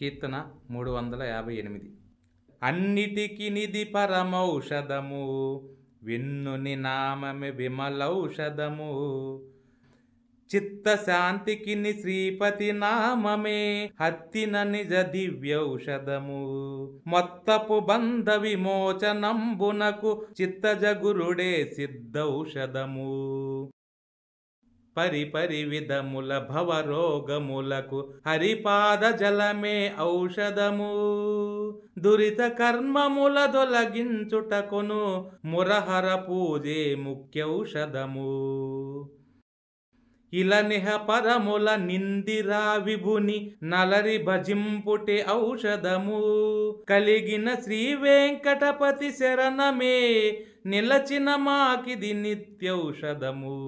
కీర్తన మూడు వందల యాభై ఎనిమిది అన్నిటికి నిధి పరమౌషధము విన్నుని నామమే విమలౌషధము. చిత్తశాంతికి శ్రీపతి నామమే హత్తిన నిజ దివ్యౌషధము. మొత్తపు బంధ విమోచనంబునకు చిత్తజగురుడే సిద్ధౌషధము. పరిపరి విధముల భవరోగములకు హరిపాద జలమే ఔషధము. దురిత కర్మముల దొలగించుటకును మురహర పూజే ముఖ్యౌషధము. ఇలనిహ పరముల నిందిరా విభుని నలరి భజింపుటి ఔషధము. కలిగిన శ్రీ వెంకటపతి శరణమే నిలచిన మాకిది నిత్యౌషధము.